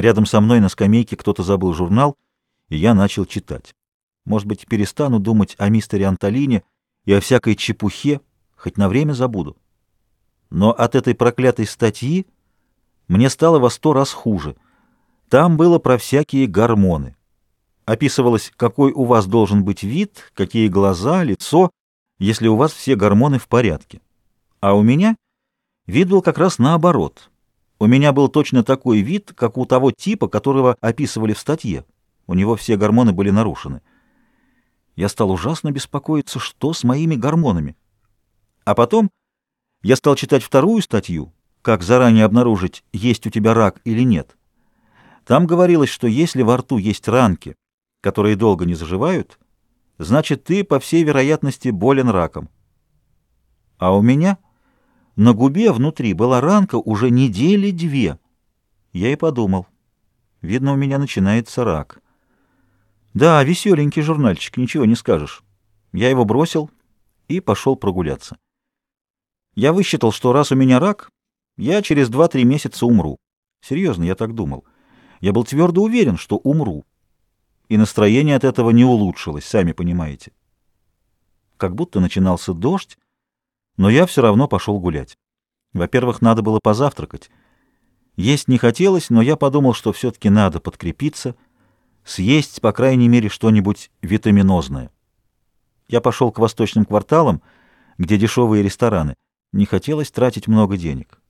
Рядом со мной на скамейке кто-то забыл журнал, и я начал читать. Может быть, перестану думать о мистере Анталине и о всякой чепухе, хоть на время забуду. Но от этой проклятой статьи мне стало во сто раз хуже. Там было про всякие гормоны. Описывалось, какой у вас должен быть вид, какие глаза, лицо, если у вас все гормоны в порядке. А у меня вид был как раз наоборот. У меня был точно такой вид, как у того типа, которого описывали в статье. У него все гормоны были нарушены. Я стал ужасно беспокоиться, что с моими гормонами. А потом я стал читать вторую статью, как заранее обнаружить, есть у тебя рак или нет. Там говорилось, что если во рту есть ранки, которые долго не заживают, значит, ты, по всей вероятности, болен раком. А у меня на губе внутри была ранка уже недели две. Я и подумал, видно, у меня начинается рак. Да, веселенький журнальчик, ничего не скажешь. Я его бросил и пошел прогуляться. Я высчитал, что раз у меня рак, я через два-три месяца умру. Серьезно, я так думал. Я был твердо уверен, что умру и настроение от этого не улучшилось, сами понимаете. Как будто начинался дождь, но я все равно пошел гулять. Во-первых, надо было позавтракать. Есть не хотелось, но я подумал, что все-таки надо подкрепиться, съесть, по крайней мере, что-нибудь витаминозное. Я пошел к восточным кварталам, где дешевые рестораны. Не хотелось тратить много денег.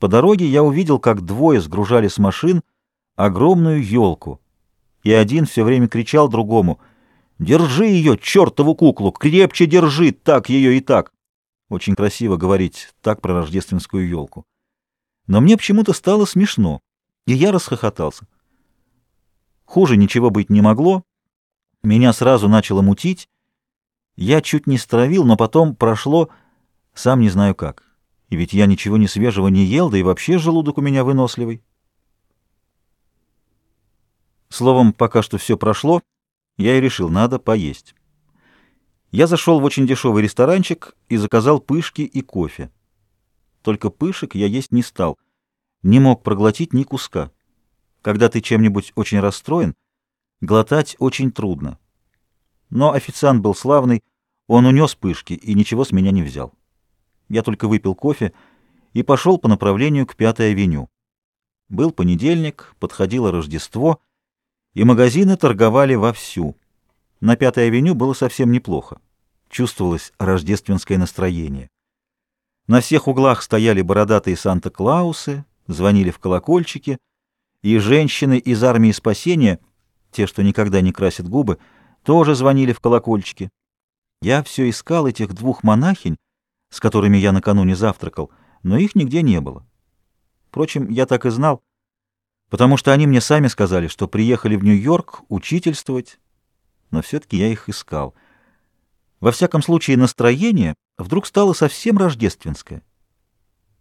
По дороге я увидел, как двое сгружали с машин огромную елку — и один все время кричал другому «Держи ее, чертову куклу! Крепче держи! Так ее и так!» Очень красиво говорить так про рождественскую елку. Но мне почему-то стало смешно, и я расхохотался. Хуже ничего быть не могло. Меня сразу начало мутить. Я чуть не стравил, но потом прошло, сам не знаю как. И ведь я ничего не свежего не ел, да и вообще желудок у меня выносливый. Словом, пока что все прошло, я и решил, надо поесть. Я зашел в очень дешевый ресторанчик и заказал пышки и кофе. Только пышек я есть не стал, не мог проглотить ни куска. Когда ты чем-нибудь очень расстроен, глотать очень трудно. Но официант был славный, он унес пышки и ничего с меня не взял. Я только выпил кофе и пошел по направлению к Пятой авеню. Был понедельник, подходило Рождество — и магазины торговали вовсю. На Пятой авеню было совсем неплохо. Чувствовалось рождественское настроение. На всех углах стояли бородатые Санта-Клаусы, звонили в колокольчики, и женщины из армии спасения, те, что никогда не красят губы, тоже звонили в колокольчики. Я все искал этих двух монахинь, с которыми я накануне завтракал, но их нигде не было. Впрочем, я так и знал, потому что они мне сами сказали, что приехали в Нью-Йорк учительствовать, но все-таки я их искал. Во всяком случае, настроение вдруг стало совсем рождественское.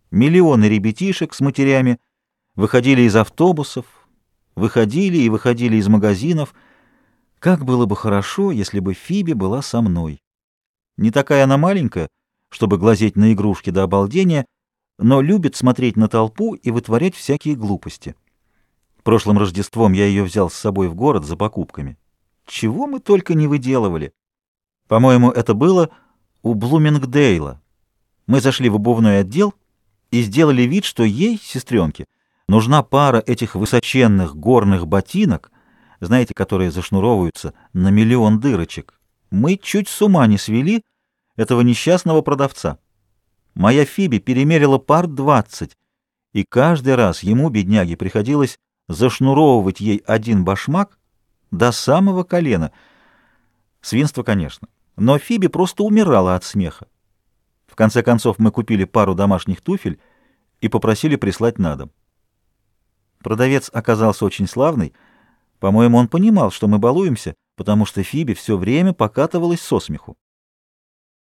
Миллионы ребятишек с матерями выходили из автобусов, выходили и выходили из магазинов. Как было бы хорошо, если бы Фиби была со мной. Не такая она маленькая, чтобы глазеть на игрушки до обалдения, но любит смотреть на толпу и вытворять всякие глупости. Прошлым Рождеством я ее взял с собой в город за покупками. Чего мы только не выделывали. По-моему, это было у Блумингдейла. Мы зашли в обувной отдел и сделали вид, что ей, сестренке, нужна пара этих высоченных горных ботинок, знаете, которые зашнуровываются на миллион дырочек. Мы чуть с ума не свели этого несчастного продавца. Моя Фиби перемерила пар двадцать, и каждый раз ему, бедняге, приходилось зашнуровывать ей один башмак до самого колена. Свинство, конечно. Но Фиби просто умирала от смеха. В конце концов мы купили пару домашних туфель и попросили прислать на дом. Продавец оказался очень славный. По-моему, он понимал, что мы балуемся, потому что Фиби все время покатывалась со смеху.